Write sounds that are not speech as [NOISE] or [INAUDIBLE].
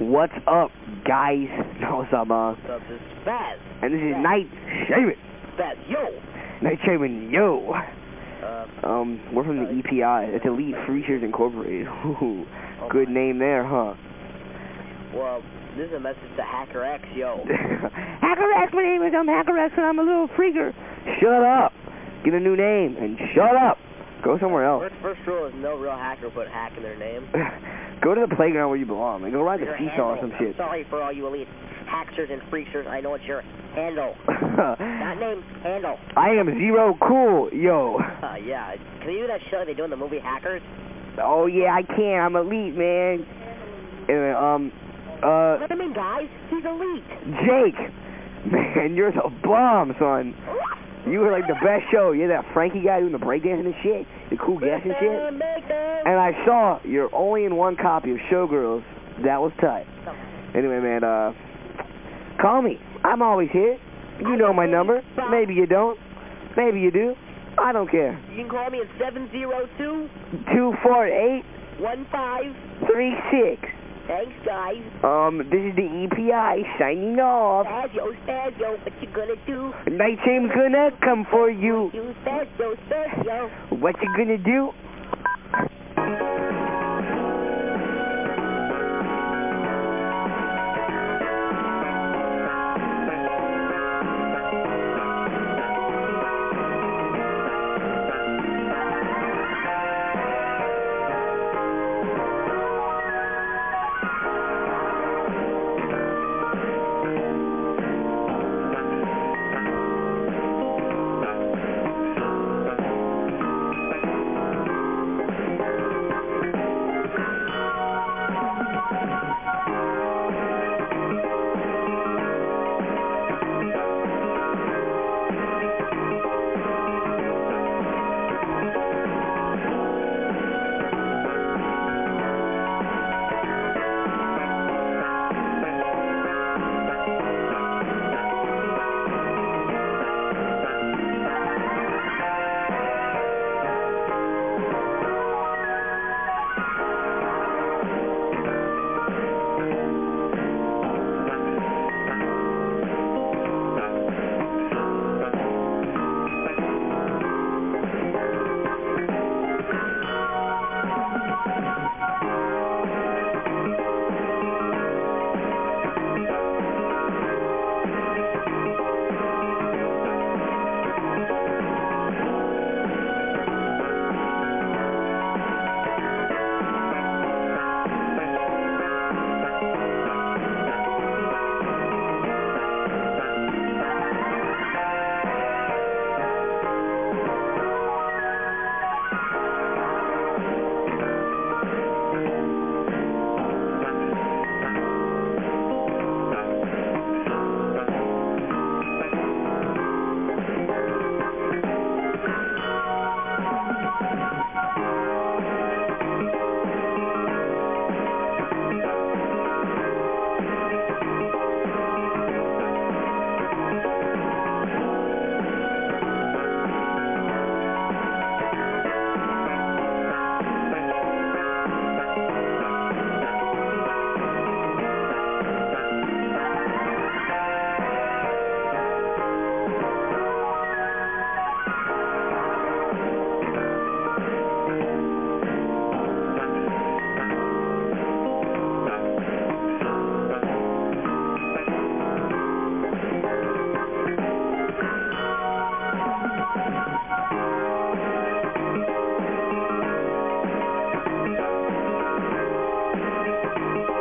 What's up, guys? No, [LAUGHS] what's up, uh? What's up, this is Spaz. And this is Spaz. Night Shaman. Spaz, yo! Night Shaman, yo. Uh, Um, we're from the EPI. It's Elite Freakers Incorporated. [LAUGHS] Ooh, Oh good my. name there, huh? well, this is a message to Hacker X, yo. [LAUGHS] Hacker X, my name is I'm Hacker X, and I'm a little freaker. Shut up. Get a new name and shut up. Go somewhere else. First, first rule is no real hacker put hack in their name. [LAUGHS] Go to the playground where you belong. Like, go ride the Your seesaw or some shit. Sorry for all you elite hacksters and freaksters. I know it's your handle. [LAUGHS] Not name, handle. I am Zero Cool, yo. [LAUGHS] Uh, yeah. Can you do that show they do in the movie Hackers? Oh yeah, I can. I'm elite, man. Anyway, um, uh, Let him in, guys. He's elite. Jake, man, you're the bomb, son. You were like the best show. You're that Frankie guy doing the breakdancing and shit, the cool gas and shit. Them, make them. And I saw you're only in one copy of Showgirls. That was tight. Anyway, man, uh, call me. I'm always here. You know my number. Maybe you don't. Maybe you do. I don't care. You can call me at 702 Two four eight 15. three six. Thanks, guys. Um, this is the EPI signing off. Spazio, Spazio, what you gonna do? Night Shame's gonna come for you. You Spazio, Spazio. What you gonna do?